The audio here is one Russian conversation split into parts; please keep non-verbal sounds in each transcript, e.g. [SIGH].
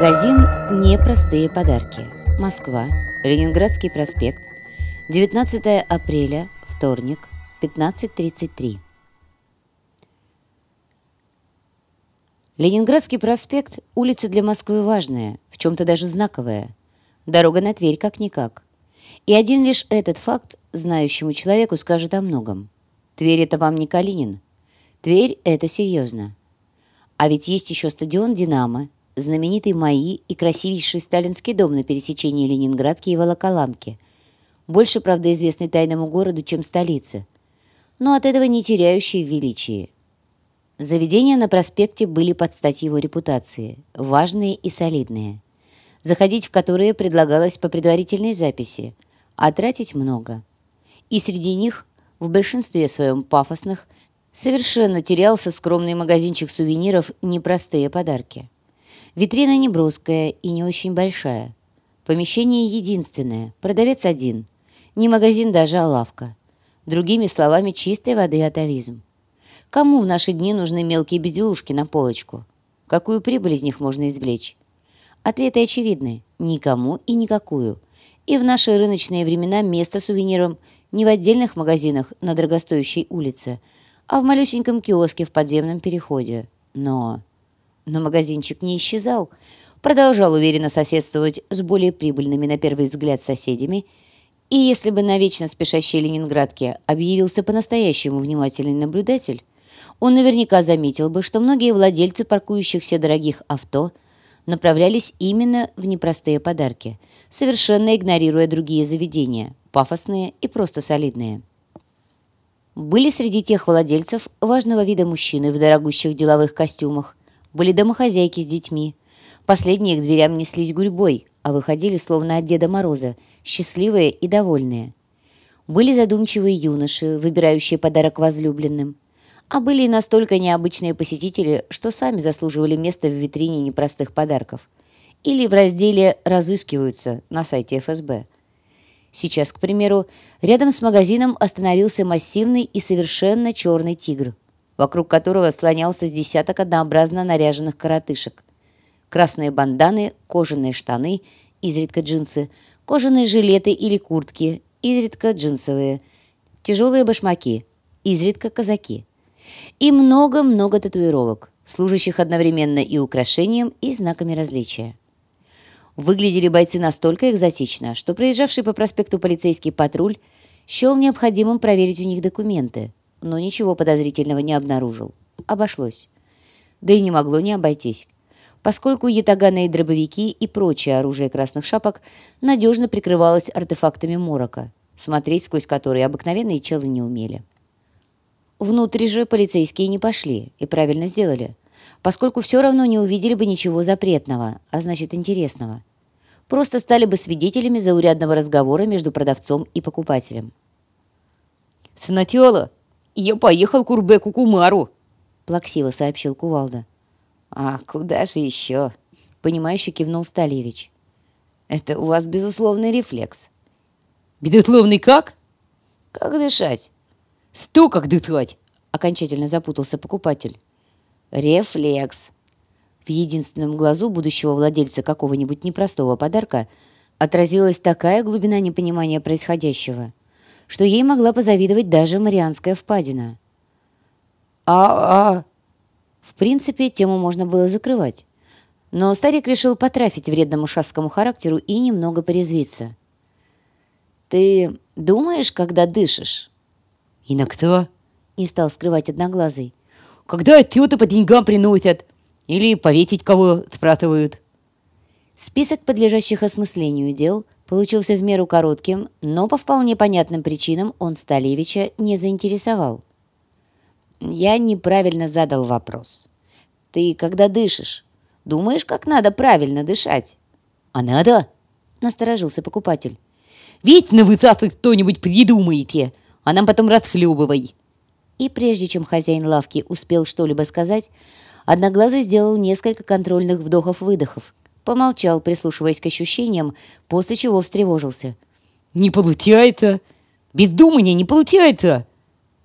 Магазин «Непростые подарки». Москва. Ленинградский проспект. 19 апреля. Вторник. 15.33. Ленинградский проспект – улица для Москвы важная, в чем-то даже знаковая. Дорога на Тверь как-никак. И один лишь этот факт знающему человеку скажет о многом. Тверь – это вам не Калинин. Тверь – это серьезно. А ведь есть еще стадион «Динамо», знаменитый МАИ и красивейший сталинский дом на пересечении Ленинградки и Волоколамки. Больше, правда, известный тайному городу, чем столице. Но от этого не теряющий в величии. Заведения на проспекте были под стать его репутации, важные и солидные, заходить в которые предлагалось по предварительной записи, а тратить много. И среди них, в большинстве своем пафосных, совершенно терялся скромный магазинчик сувениров «Непростые подарки». Витрина не броская и не очень большая. Помещение единственное, продавец один. Не магазин даже, а лавка. Другими словами, чистой воды атовизм. Кому в наши дни нужны мелкие безделушки на полочку? Какую прибыль из них можно извлечь? Ответы очевидны. Никому и никакую. И в наши рыночные времена место сувенирам не в отдельных магазинах на дорогостоящей улице, а в малюсеньком киоске в подземном переходе. Но... Но магазинчик не исчезал. Продолжал уверенно соседствовать с более прибыльными на первый взгляд соседями и если бы на вечно спешащей Ленинградке объявился по-настоящему внимательный наблюдатель, он наверняка заметил бы, что многие владельцы паркующихся дорогих авто направлялись именно в непростые подарки, совершенно игнорируя другие заведения, пафосные и просто солидные. Были среди тех владельцев важного вида мужчины в дорогущих деловых костюмах, были домохозяйки с детьми. Последние к дверям неслись гурьбой, а выходили словно от Деда Мороза, счастливые и довольные. Были задумчивые юноши, выбирающие подарок возлюбленным – а были и настолько необычные посетители, что сами заслуживали места в витрине непростых подарков. Или в разделе «Разыскиваются» на сайте ФСБ. Сейчас, к примеру, рядом с магазином остановился массивный и совершенно черный тигр, вокруг которого слонялся с десяток однообразно наряженных коротышек. Красные банданы, кожаные штаны, изредка джинсы, кожаные жилеты или куртки, изредка джинсовые, тяжелые башмаки, изредка казаки и много-много татуировок, служащих одновременно и украшением, и знаками различия. Выглядели бойцы настолько экзотично, что проезжавший по проспекту полицейский патруль счел необходимым проверить у них документы, но ничего подозрительного не обнаружил. Обошлось. Да и не могло не обойтись, поскольку ятаганы и дробовики и прочее оружие красных шапок надежно прикрывалось артефактами морока, смотреть сквозь которые обыкновенные челы не умели. Внутрь же полицейские не пошли, и правильно сделали, поскольку все равно не увидели бы ничего запретного, а значит интересного. Просто стали бы свидетелями заурядного разговора между продавцом и покупателем. «Сначала я поехал к Урбеку Кумару», — плаксиво сообщил Кувалда. «А куда же еще?» — понимающе кивнул Сталевич. «Это у вас безусловный рефлекс». «Безусловный как?» «Как дышать?» «Сто как дыхать!» — окончательно запутался покупатель. «Рефлекс!» В единственном глазу будущего владельца какого-нибудь непростого подарка отразилась такая глубина непонимания происходящего, что ей могла позавидовать даже Марианская впадина. «А-а!» В принципе, тему можно было закрывать. Но старик решил потрафить вредному шасскому характеру и немного порезвиться. «Ты думаешь, когда дышишь?» «И на кто?» — не стал скрывать одноглазый. «Когда тёты по деньгам приносят? Или поветить кого спрашивают?» Список подлежащих осмыслению дел получился в меру коротким, но по вполне понятным причинам он Сталевича не заинтересовал. «Я неправильно задал вопрос. Ты, когда дышишь, думаешь, как надо правильно дышать?» «А надо?» — насторожился покупатель. «Ведь на вы кто-нибудь придумаете!» а нам потом расхлебывай». И прежде чем хозяин лавки успел что-либо сказать, Одноглазый сделал несколько контрольных вдохов-выдохов, помолчал, прислушиваясь к ощущениям, после чего встревожился. «Не получается! Без думания не получается!»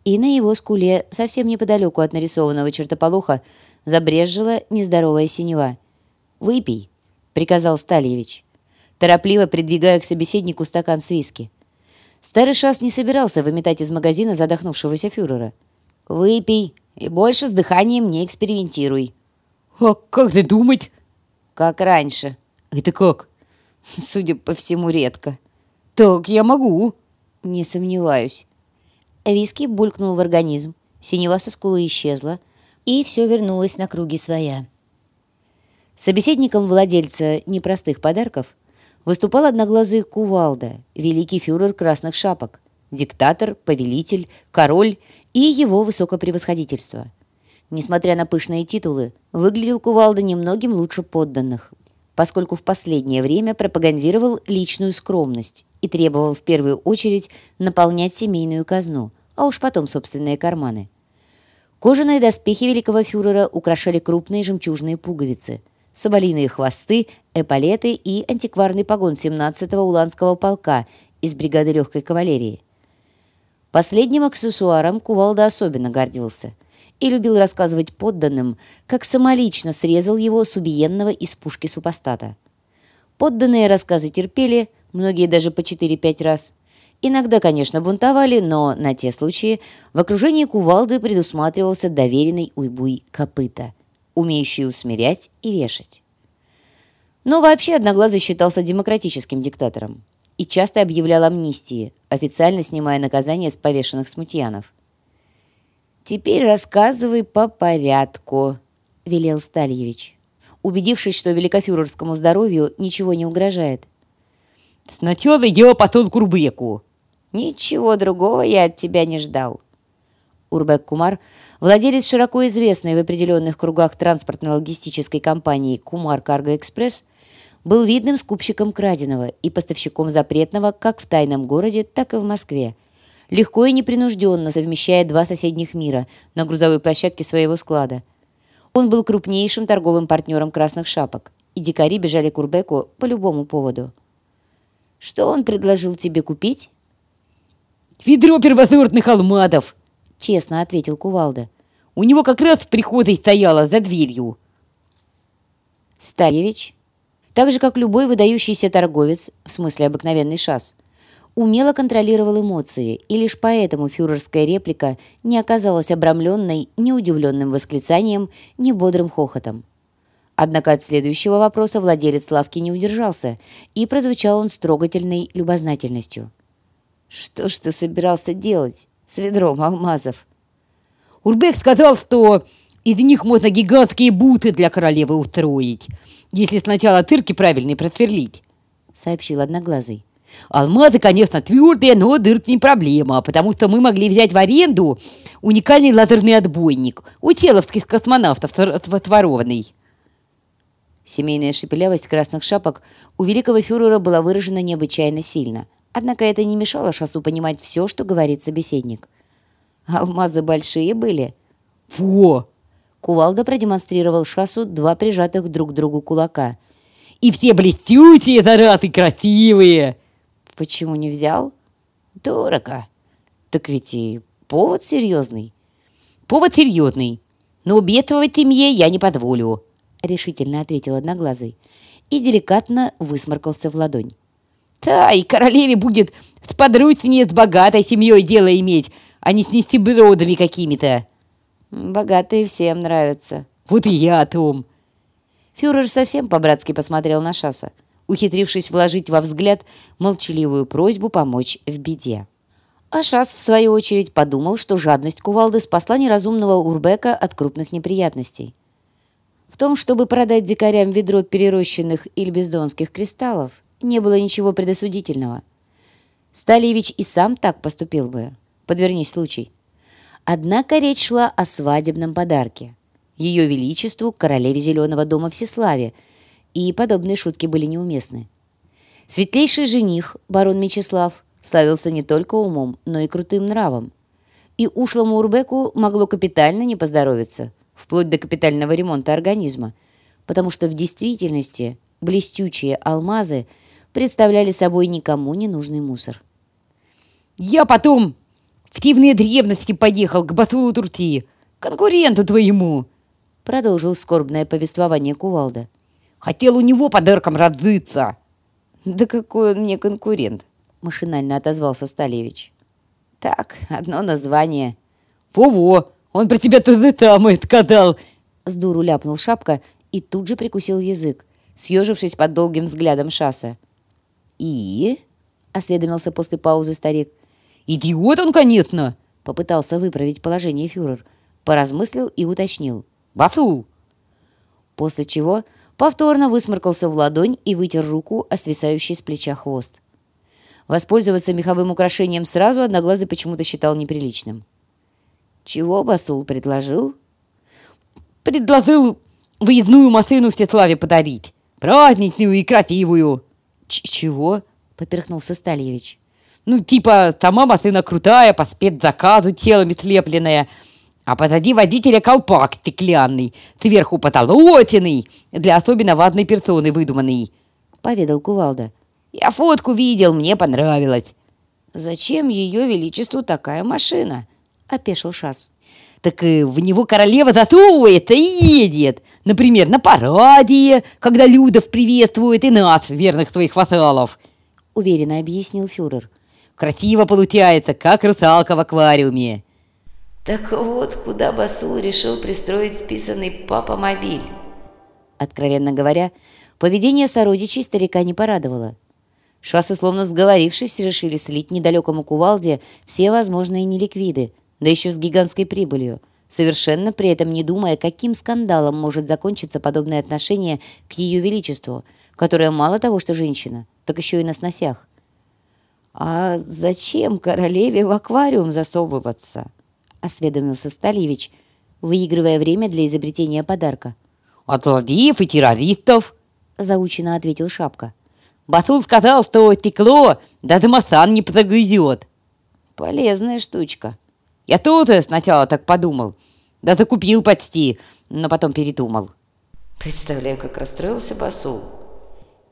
И на его скуле, совсем неподалеку от нарисованного чертополоха, забрезжила нездоровая синева. «Выпей!» — приказал Стальевич, торопливо придвигая к собеседнику стакан с виски. Старый шас не собирался выметать из магазина задохнувшегося фюрера. «Выпей и больше с дыханием не экспериментируй». «А как ты думать?» «Как раньше». «Это как?» [LAUGHS] «Судя по всему, редко». «Так я могу». «Не сомневаюсь». Виски булькнул в организм, синева со скулы исчезла, и все вернулось на круги своя. Собеседником владельца непростых подарков выступал одноглазый Кувалда, великий фюрер красных шапок, диктатор, повелитель, король и его высокопревосходительство. Несмотря на пышные титулы, выглядел Кувалда немногим лучше подданных, поскольку в последнее время пропагандировал личную скромность и требовал в первую очередь наполнять семейную казну, а уж потом собственные карманы. Кожаные доспехи великого фюрера украшали крупные жемчужные пуговицы – соболиные хвосты, эполеты и антикварный погон 17-го Уланского полка из бригады легкой кавалерии. Последним аксессуаром Кувалда особенно гордился и любил рассказывать подданным, как самолично срезал его с убиенного из пушки супостата. Подданные рассказы терпели, многие даже по 4-5 раз. Иногда, конечно, бунтовали, но на те случаи в окружении кувалды предусматривался доверенный уйбуй копыта – умеющий усмирять и вешать. Но вообще Одноглазый считался демократическим диктатором и часто объявлял амнистии, официально снимая наказание с повешенных смутьянов. «Теперь рассказывай по порядку», — велел Стальевич, убедившись, что великофюрерскому здоровью ничего не угрожает. «Сначала я потом Курбеку». «Ничего другого я от тебя не ждал». Урбек Кумар Владелец широко известной в определенных кругах транспортно-логистической компании «Кумар Карго Экспресс» был видным скупщиком краденого и поставщиком запретного как в тайном городе, так и в Москве, легко и непринужденно совмещая два соседних мира на грузовой площадке своего склада. Он был крупнейшим торговым партнером «Красных шапок», и дикари бежали к Урбеку по любому поводу. «Что он предложил тебе купить?» «Ведро первосортных алмадов!» — честно ответил Кувалда. У него как раз в прихожей стояла за дверью. Стальевич, так же, как любой выдающийся торговец, в смысле обыкновенный шас, умело контролировал эмоции, и лишь поэтому фюрерская реплика не оказалась обрамленной ни удивленным восклицанием, ни бодрым хохотом. Однако от следующего вопроса владелец лавки не удержался, и прозвучал он с трогательной любознательностью. «Что ж ты собирался делать с ведром алмазов?» Урбек сказал, что из них можно гигантские буты для королевы устроить, если сначала тырки правильные просверлить, — сообщил Одноглазый. Алмазы, конечно, твердые, но дырк не проблема, потому что мы могли взять в аренду уникальный лазерный отбойник у теловских космонавтов отворованный. Семейная шепелявость красных шапок у великого фюрера была выражена необычайно сильно. Однако это не мешало Шасу понимать все, что говорит собеседник. Алмазы большие были. Во! Кувалда продемонстрировал Шасу два прижатых друг к другу кулака. И все блестючие, зараты, красивые. Почему не взял? Дорого. Так ведь и повод серьезный. Повод серьезный. Но бедствовать семье я не позволю, решительно ответил Одноглазый и деликатно высморкался в ладонь. Да, и королеве будет сподручнее с богатой семьей дело иметь, а не с нестебродами какими-то. Богатые всем нравятся. Вот и я о том. Фюрер совсем по-братски посмотрел на Шаса, ухитрившись вложить во взгляд молчаливую просьбу помочь в беде. А Шас, в свою очередь, подумал, что жадность кувалды спасла неразумного Урбека от крупных неприятностей. В том, чтобы продать дикарям ведро перерощенных ильбездонских кристаллов, не было ничего предосудительного. Сталевич и сам так поступил бы подвернись случай. Однако речь шла о свадебном подарке. Ее Величеству, королеве Зеленого дома Всеславе, и подобные шутки были неуместны. Светлейший жених, барон Мечислав, славился не только умом, но и крутым нравом. И ушлому Урбеку могло капитально не поздоровиться, вплоть до капитального ремонта организма, потому что в действительности блестючие алмазы представляли собой никому не нужный мусор. «Я потом в тивные древности поехал к Батулу Турти, конкуренту твоему!» Продолжил скорбное повествование Кувалда. Хотел у него подарком разыться. «Да какой он мне конкурент!» — машинально отозвался Сталевич. «Так, одно название». «Во-во, он про тебя то там откадал!» Дуру ляпнул шапка и тут же прикусил язык, съежившись под долгим взглядом шасса. «И?» — осведомился после паузы старик. «Идиот он, конечно!» — попытался выправить положение фюрер. Поразмыслил и уточнил. «Басул!» После чего повторно высморкался в ладонь и вытер руку о свисающий с плеча хвост. Воспользоваться меховым украшением сразу Одноглазый почему-то считал неприличным. «Чего Басул предложил?» «Предложил выездную машину в Сеславе подарить, праздничную и красивую». Ч «Чего?» — поперхнулся Стальевич. «Ну, типа, сама машина крутая, по спецзаказу телами слепленная, а позади водителя колпак стеклянный, сверху потолотенный, для особенно важной персоны выдуманный», — поведал Кувалда. «Я фотку видел, мне понравилось». «Зачем ее величеству такая машина?» — опешил Шас. «Так в него королева засовывается и едет. Например, на параде, когда Людов приветствует и нас, верных своих вассалов», — уверенно объяснил фюрер. «Красиво получается, как русалка в аквариуме». Так вот, куда Басул решил пристроить списанный папа-мобиль. Откровенно говоря, поведение сородичей старика не порадовало. Шассы, словно сговорившись, решили слить недалекому кувалде все возможные неликвиды, да еще с гигантской прибылью, совершенно при этом не думая, каким скандалом может закончиться подобное отношение к ее величеству, которое мало того, что женщина, так еще и на сносях. А зачем королеве в аквариум засовываться? Осведомился Стальевич, выигрывая время для изобретения подарка. «От злодеев и террористов!» — заучено ответил Шапка. «Батул сказал, что стекло даже масан не прогрызет!» «Полезная штучка!» «Я тоже сначала так подумал. Даже купил почти, но потом передумал». «Представляю, как расстроился Басул!»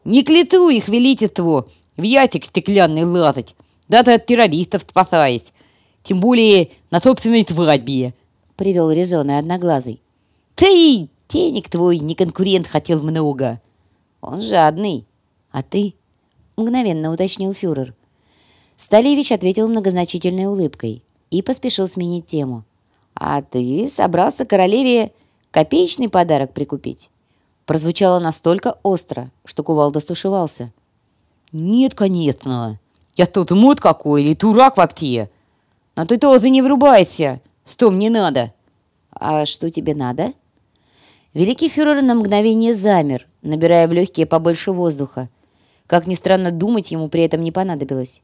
«Не к лету их величеству в ятик стеклянный лазать, даже от террористов спасаясь тем более на собственной свадьбе», — привел резоны одноглазый. «Ты, денег твой, не конкурент, хотел много». «Он жадный. А ты?» — мгновенно уточнил фюрер. Сталевич ответил многозначительной улыбкой и поспешил сменить тему. «А ты собрался королеве копеечный подарок прикупить?» Прозвучало настолько остро, что кувалда стушевался. «Нет, конечно. Я тут мут какой или дурак вообще. «А ты тоже не врубайся! Что мне надо?» «А что тебе надо?» Великий фюрер на мгновение замер, набирая в легкие побольше воздуха. Как ни странно, думать ему при этом не понадобилось.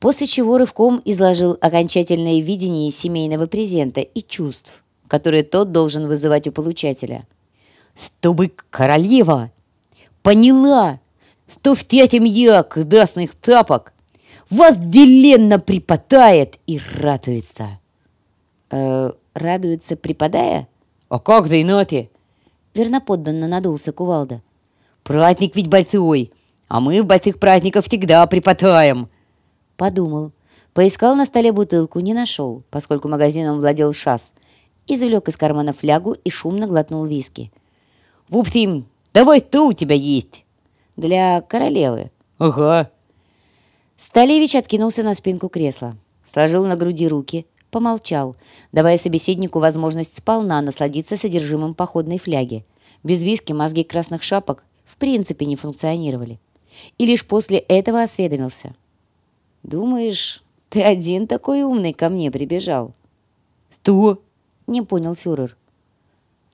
После чего рывком изложил окончательное видение семейного презента и чувств, которые тот должен вызывать у получателя. «Чтобы королева поняла, что в тятям я красных тапок возделенно припадает и радуется. Э, радуется, припадая? А как за иноте? Верноподданно надулся кувалда. Праздник ведь большой, а мы в больших праздниках всегда припадаем. Подумал. Поискал на столе бутылку, не нашел, поскольку магазином владел шас. Извлек из кармана флягу и шумно глотнул виски. «В общем, давай то у тебя есть». «Для королевы». «Ага». Сталевич откинулся на спинку кресла, сложил на груди руки, помолчал, давая собеседнику возможность сполна насладиться содержимым походной фляги. Без виски мозги красных шапок в принципе не функционировали. И лишь после этого осведомился. «Думаешь, ты один такой умный ко мне прибежал?» «Что?» — не понял фюрер.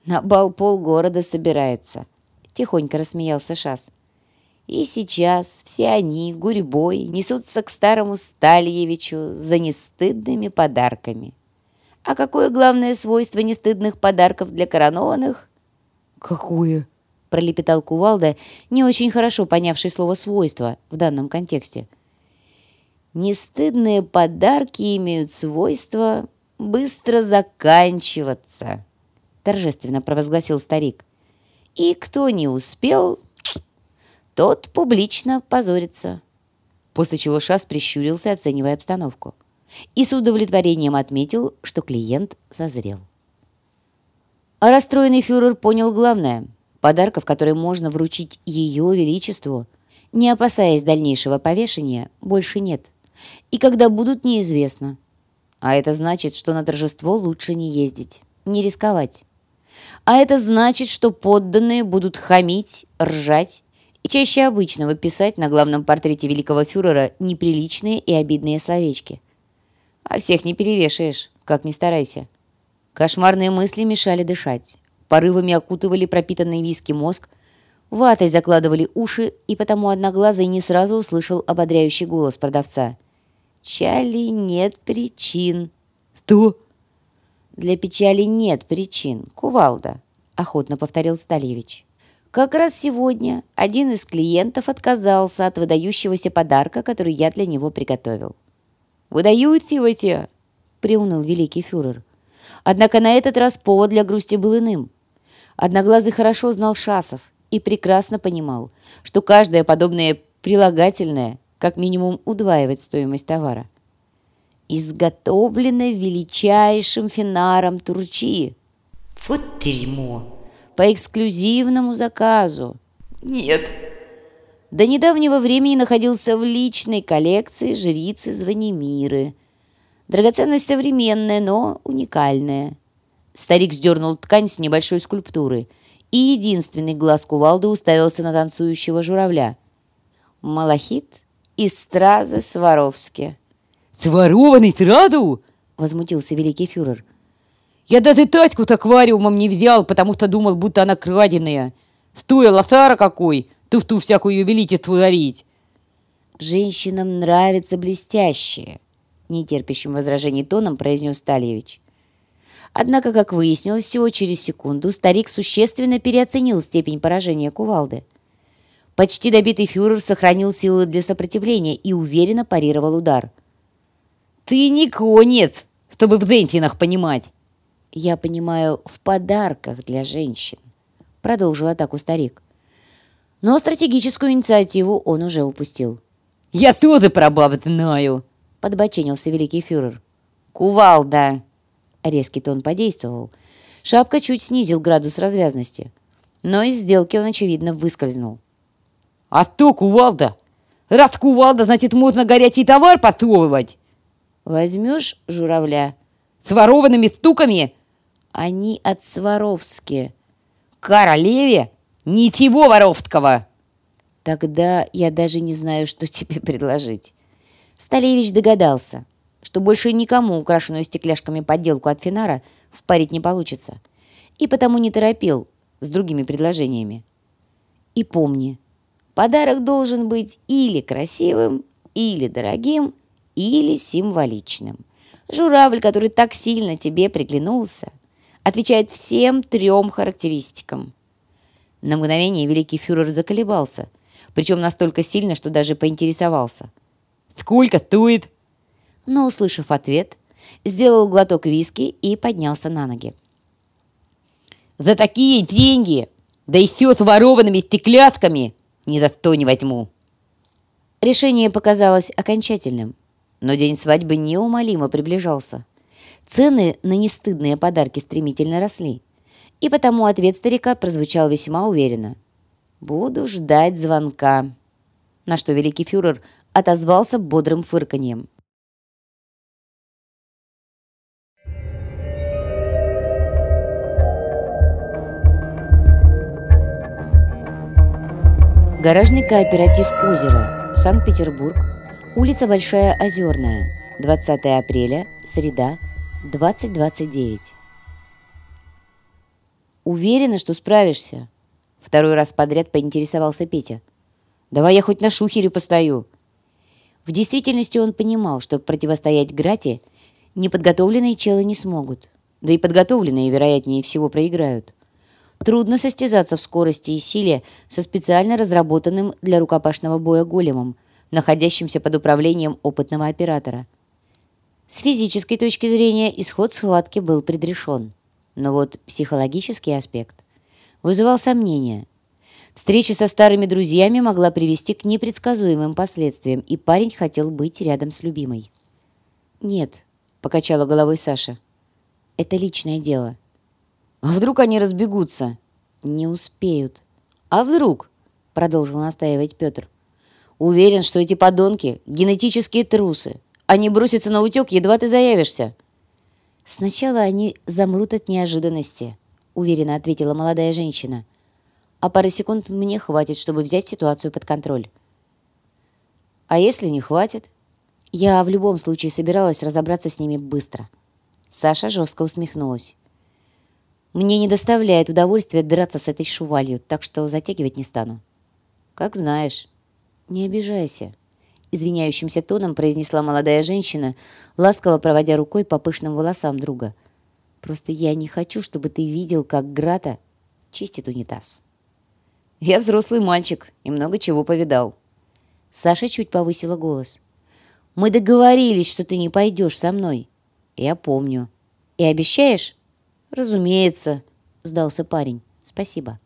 «На бал полгорода собирается», — тихонько рассмеялся Шас. И сейчас все они гурьбой несутся к старому Стальевичу за нестыдными подарками. А какое главное свойство нестыдных подарков для коронованных? «Какое?» – пролепетал Кувалда, не очень хорошо понявший слово «свойство» в данном контексте. «Нестыдные подарки имеют свойство быстро заканчиваться», – торжественно провозгласил старик. «И кто не успел, тот публично позорится. После чего Шас прищурился, оценивая обстановку. И с удовлетворением отметил, что клиент созрел. А расстроенный фюрер понял главное. Подарков, которые можно вручить Ее Величеству, не опасаясь дальнейшего повешения, больше нет. И когда будут, неизвестно. А это значит, что на торжество лучше не ездить, не рисковать. А это значит, что подданные будут хамить, ржать и чаще обычного писать на главном портрете великого фюрера неприличные и обидные словечки. А всех не перевешаешь, как ни старайся. Кошмарные мысли мешали дышать. Порывами окутывали пропитанный виски мозг, ватой закладывали уши, и потому Одноглазый не сразу услышал ободряющий голос продавца. «Чали нет причин». «Что?» «Для печали нет причин, кувалда», — охотно повторил Сталевич. «Как раз сегодня один из клиентов отказался от выдающегося подарка, который я для него приготовил». «Выдающегося!» — приуныл великий фюрер. Однако на этот раз повод для грусти был иным. Одноглазый хорошо знал Шасов и прекрасно понимал, что каждое подобное прилагательное как минимум удваивает стоимость товара изготовлено величайшим финаром Турчи. Вот дерьмо. По эксклюзивному заказу. Нет. До недавнего времени находился в личной коллекции жрицы Звонимиры. Драгоценность современная, но уникальная. Старик сдернул ткань с небольшой скульптуры, и единственный глаз кувалды уставился на танцующего журавля. Малахит из стразы Сваровски. «Сворованный сразу?» — возмутился великий фюрер. «Я даже тачку с аквариумом не взял, потому что думал, будто она краденая. Стоила Сара какой, туфту всякую величеству дарить». «Женщинам нравится блестящее», — нетерпящим возражений тоном произнес Стальевич. Однако, как выяснилось, всего через секунду старик существенно переоценил степень поражения кувалды. Почти добитый фюрер сохранил силы для сопротивления и уверенно парировал удар — ты не конец, чтобы в Зентинах понимать. Я понимаю, в подарках для женщин, продолжил атаку старик. Но стратегическую инициативу он уже упустил. «Я тоже про баб знаю!» — подбоченился великий фюрер. «Кувалда!» — резкий тон подействовал. Шапка чуть снизил градус развязности. Но из сделки он, очевидно, выскользнул. «А то кувалда! Раз кувалда, значит, можно горячий товар потовывать!» Возьмешь журавля? С ворованными стуками? Они от Сваровски. Королеве? Ничего воровского. Тогда я даже не знаю, что тебе предложить. Сталевич догадался, что больше никому украшенную стекляшками подделку от Финара впарить не получится, и потому не торопил с другими предложениями. И помни, подарок должен быть или красивым, или дорогим, или символичным. Журавль, который так сильно тебе приглянулся, отвечает всем трем характеристикам. На мгновение великий фюрер заколебался, причем настолько сильно, что даже поинтересовался. «Сколько стоит?» Но, услышав ответ, сделал глоток виски и поднялся на ноги. «За такие деньги! Да и все с ворованными стеклятками! Ни за что не возьму!» Решение показалось окончательным. Но день свадьбы неумолимо приближался. Цены на нестыдные подарки стремительно росли. И потому ответ старика прозвучал весьма уверенно. «Буду ждать звонка». На что великий фюрер отозвался бодрым фырканьем. Гаражный кооператив «Озеро», Санкт-Петербург, Улица Большая Озерная, 20 апреля, среда, 2029. «Уверена, что справишься?» Второй раз подряд поинтересовался Петя. «Давай я хоть на шухере постою». В действительности он понимал, что противостоять Грате неподготовленные челы не смогут. Да и подготовленные, вероятнее всего, проиграют. Трудно состязаться в скорости и силе со специально разработанным для рукопашного боя големом – находящимся под управлением опытного оператора. С физической точки зрения исход схватки был предрешен. Но вот психологический аспект вызывал сомнения. Встреча со старыми друзьями могла привести к непредсказуемым последствиям, и парень хотел быть рядом с любимой. «Нет», — покачала головой Саша, — «это личное дело». «А вдруг они разбегутся?» Не успеют. А вдруг? Продолжил настаивать Петр. Уверен, что эти подонки — генетические трусы. Они бросятся на утек, едва ты заявишься. Сначала они замрут от неожиданности, уверенно ответила молодая женщина. А пары секунд мне хватит, чтобы взять ситуацию под контроль. А если не хватит? Я в любом случае собиралась разобраться с ними быстро. Саша жестко усмехнулась. Мне не доставляет удовольствия драться с этой шувалью, так что затягивать не стану. Как знаешь. Не обижайся. Извиняющимся тоном произнесла молодая женщина, ласково проводя рукой по пышным волосам друга. Просто я не хочу, чтобы ты видел, как Грата чистит унитаз. Я взрослый мальчик и много чего повидал. Саша чуть повысила голос. Мы договорились, что ты не пойдешь со мной. Я помню. И обещаешь? «Разумеется», — сдался парень. «Спасибо».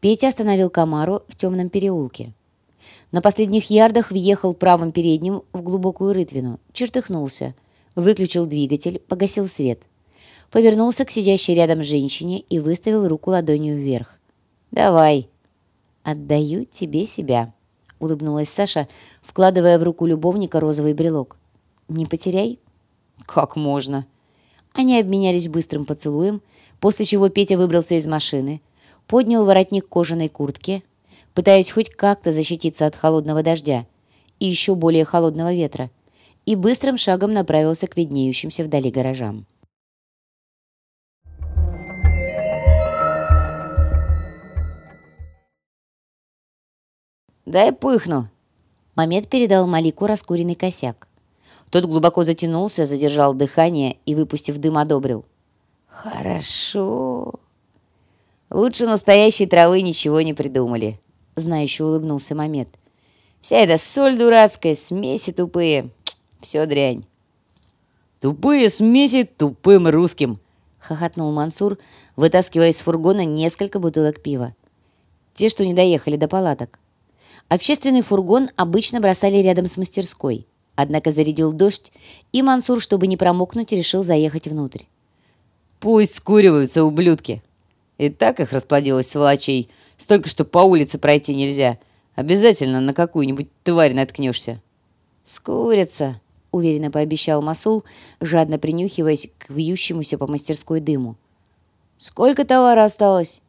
Петя остановил Камару в темном переулке. На последних ярдах въехал правым передним в глубокую рытвину, чертыхнулся, выключил двигатель, погасил свет. Повернулся к сидящей рядом женщине и выставил руку ладонью вверх. «Давай». «Отдаю тебе себя», — улыбнулась Саша, вкладывая в руку любовника розовый брелок. «Не потеряй». «Как можно?» Они обменялись быстрым поцелуем, после чего Петя выбрался из машины, поднял воротник кожаной куртки, пытаясь хоть как-то защититься от холодного дождя и еще более холодного ветра, и быстрым шагом направился к виднеющимся вдали гаражам. «Дай пыхну!» Мамед передал Малику раскуренный косяк. Тот глубоко затянулся, задержал дыхание и, выпустив дым, одобрил. «Хорошо. Лучше настоящей травы ничего не придумали», — знающе улыбнулся Мамед. «Вся эта соль дурацкая, смеси тупые. Все дрянь». «Тупые смеси тупым русским», — хохотнул Мансур, вытаскивая из фургона несколько бутылок пива. Те, что не доехали до палаток. Общественный фургон обычно бросали рядом с мастерской — Однако зарядил дождь, и Мансур, чтобы не промокнуть, решил заехать внутрь. «Пусть скуриваются, ублюдки!» И так их расплодилось сволочей, столько, что по улице пройти нельзя. Обязательно на какую-нибудь тварь наткнешься. «Скурятся», — уверенно пообещал Масул, жадно принюхиваясь к вьющемуся по мастерской дыму. «Сколько товара осталось?»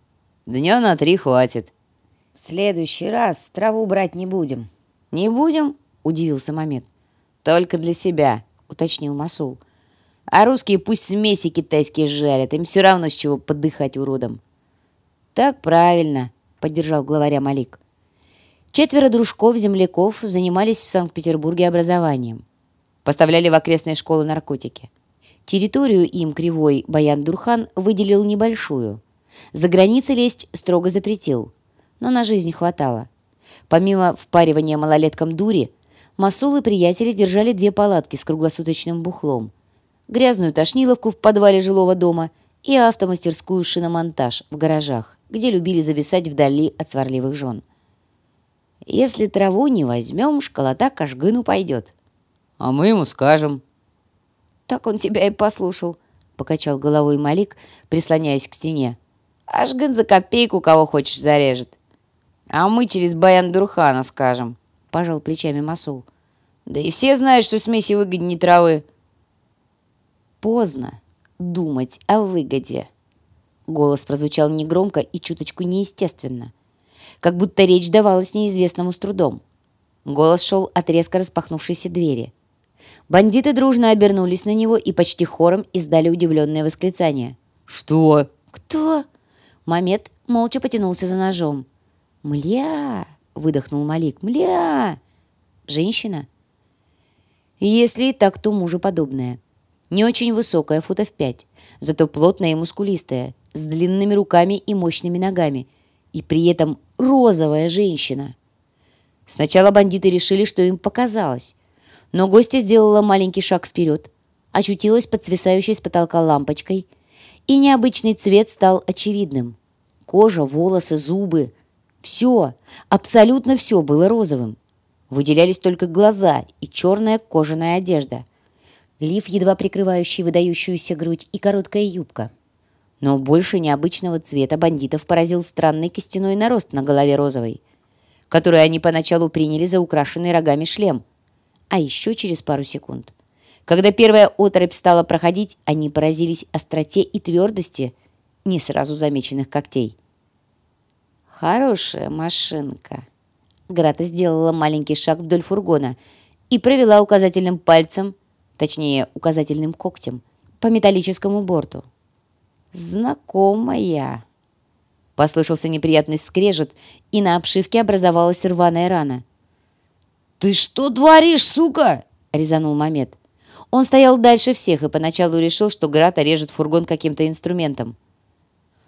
«Дня на три хватит». «В следующий раз траву брать не будем». «Не будем?» — удивился Мамед. «Только для себя», — уточнил Масул. «А русские пусть смеси китайские жарят, им все равно с чего подыхать уродом». «Так правильно», — поддержал главаря Малик. Четверо дружков-земляков занимались в Санкт-Петербурге образованием. Поставляли в окрестные школы наркотики. Территорию им кривой Баян-Дурхан выделил небольшую. За границы лезть строго запретил, но на жизнь хватало. Помимо впаривания малолеткам дури, Масул и приятели держали две палатки с круглосуточным бухлом, грязную тошниловку в подвале жилого дома и автомастерскую шиномонтаж в гаражах, где любили зависать вдали от сварливых жен. «Если траву не возьмем, школота к Ашгыну пойдет». «А мы ему скажем». «Так он тебя и послушал», — покачал головой Малик, прислоняясь к стене. «Ашгын за копейку кого хочешь зарежет». «А мы через Баян Дурхана скажем», пожал плечами Масул. Да и все знают, что смеси выгоднее травы. Поздно думать о выгоде. Голос прозвучал негромко и чуточку неестественно, как будто речь давалась неизвестному с трудом. Голос шел от резко распахнувшейся двери. Бандиты дружно обернулись на него и почти хором издали удивленное восклицание. «Что?» «Кто?» Мамед молча потянулся за ножом. «Мля!» выдохнул Малик. «Мля!» «Женщина?» «Если и так, то мужеподобная. Не очень высокая, футов пять, зато плотная и мускулистая, с длинными руками и мощными ногами, и при этом розовая женщина». Сначала бандиты решили, что им показалось, но гостья сделала маленький шаг вперед, очутилась под свисающей с потолка лампочкой, и необычный цвет стал очевидным. Кожа, волосы, зубы — все, абсолютно все было розовым. Выделялись только глаза и черная кожаная одежда. Лиф, едва прикрывающий выдающуюся грудь, и короткая юбка. Но больше необычного цвета бандитов поразил странный костяной нарост на голове розовой, который они поначалу приняли за украшенный рогами шлем. А еще через пару секунд, когда первая оторопь стала проходить, они поразились остроте и твердости не сразу замеченных когтей. «Хорошая машинка!» Грата сделала маленький шаг вдоль фургона и провела указательным пальцем, точнее, указательным когтем, по металлическому борту. «Знакомая!» Послышался неприятный скрежет, и на обшивке образовалась рваная рана. «Ты что творишь, сука?» — резанул Мамед. Он стоял дальше всех и поначалу решил, что Грата режет фургон каким-то инструментом.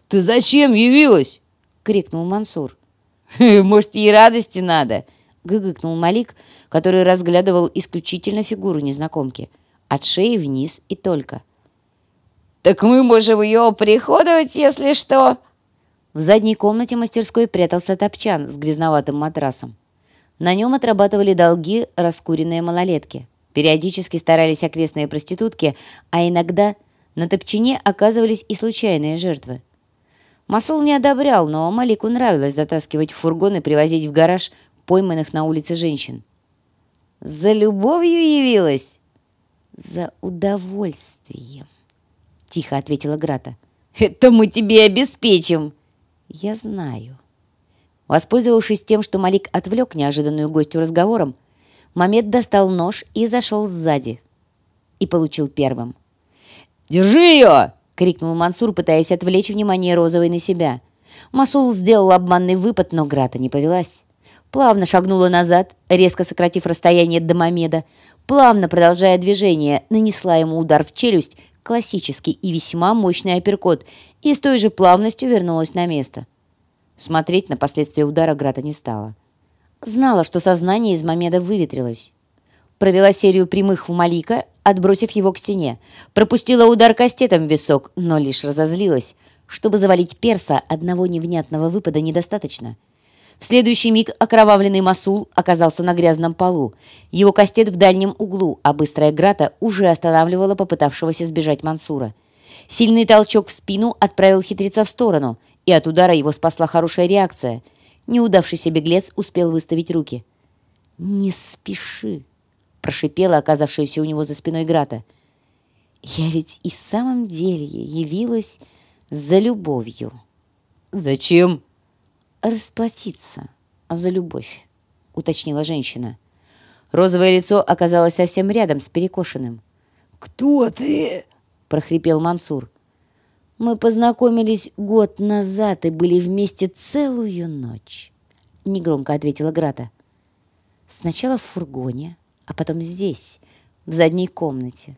«Ты зачем явилась?» — крикнул Мансур. «Может, ей радости надо?» — гыгыкнул Малик, который разглядывал исключительно фигуру незнакомки. От шеи вниз и только. «Так мы можем ее приходовать, если что!» В задней комнате мастерской прятался топчан с грязноватым матрасом. На нем отрабатывали долги раскуренные малолетки. Периодически старались окрестные проститутки, а иногда на топчине оказывались и случайные жертвы. Масул не одобрял, но Малику нравилось затаскивать в фургон и привозить в гараж пойманных на улице женщин. «За любовью явилась?» «За удовольствием», — тихо ответила Грата. «Это мы тебе обеспечим!» «Я знаю». Воспользовавшись тем, что Малик отвлек неожиданную гостью разговором, Мамед достал нож и зашел сзади. И получил первым. «Держи ее!» крикнул Мансур, пытаясь отвлечь внимание Розовой на себя. Масул сделал обманный выпад, но Грата не повелась. Плавно шагнула назад, резко сократив расстояние до Мамеда. Плавно, продолжая движение, нанесла ему удар в челюсть, классический и весьма мощный апперкот, и с той же плавностью вернулась на место. Смотреть на последствия удара Грата не стала. Знала, что сознание из Мамеда выветрилось. Провела серию прямых в Малика, отбросив его к стене. Пропустила удар кастетом в висок, но лишь разозлилась. Чтобы завалить перса, одного невнятного выпада недостаточно. В следующий миг окровавленный Масул оказался на грязном полу. Его кастет в дальнем углу, а быстрая грата уже останавливала попытавшегося сбежать Мансура. Сильный толчок в спину отправил хитреца в сторону, и от удара его спасла хорошая реакция. Неудавшийся беглец успел выставить руки. «Не спеши!» прошипела оказавшаяся у него за спиной Грата. «Я ведь и в самом деле явилась за любовью». «Зачем?» «Расплатиться за любовь», — уточнила женщина. Розовое лицо оказалось совсем рядом с перекошенным. «Кто ты?» — прохрипел Мансур. «Мы познакомились год назад и были вместе целую ночь», — негромко ответила Грата. «Сначала в фургоне, а потом здесь, в задней комнате.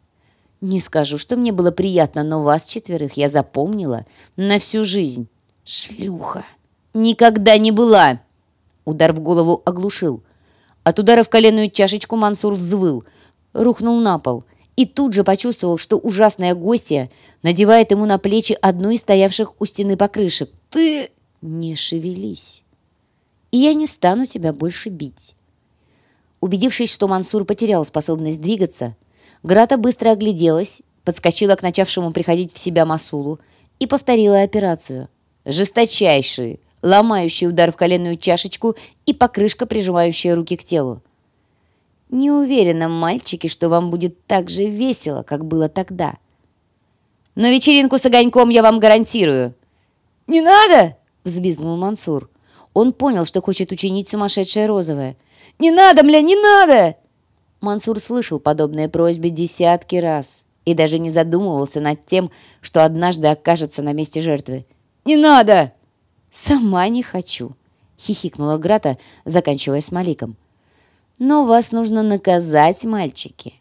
Не скажу, что мне было приятно, но вас четверых я запомнила на всю жизнь. Шлюха! Никогда не была!» Удар в голову оглушил. От удара в коленную чашечку Мансур взвыл, рухнул на пол и тут же почувствовал, что ужасная гостья надевает ему на плечи одну из стоявших у стены покрышек. «Ты не шевелись, и я не стану тебя больше бить». Убедившись, что Мансур потерял способность двигаться, Грата быстро огляделась, подскочила к начавшему приходить в себя Масулу и повторила операцию. Жесточайший, ломающий удар в коленную чашечку и покрышка, прижимающая руки к телу. «Не уверена, мальчики, что вам будет так же весело, как было тогда. Но вечеринку с огоньком я вам гарантирую». «Не надо!» — взвизгнул Мансур. Он понял, что хочет учинить сумасшедшее розовое — не надо, бля, не надо!» Мансур слышал подобные просьбы десятки раз и даже не задумывался над тем, что однажды окажется на месте жертвы. «Не надо!» «Сама не хочу», — хихикнула Грата, заканчивая с Маликом. «Но вас нужно наказать, мальчики.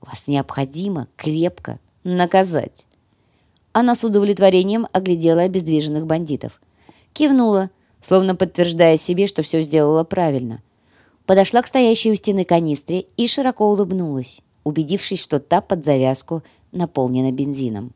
Вас необходимо крепко наказать». Она с удовлетворением оглядела обездвиженных бандитов. Кивнула, словно подтверждая себе, что все сделала правильно подошла к стоящей у стены канистре и широко улыбнулась, убедившись, что та под завязку наполнена бензином.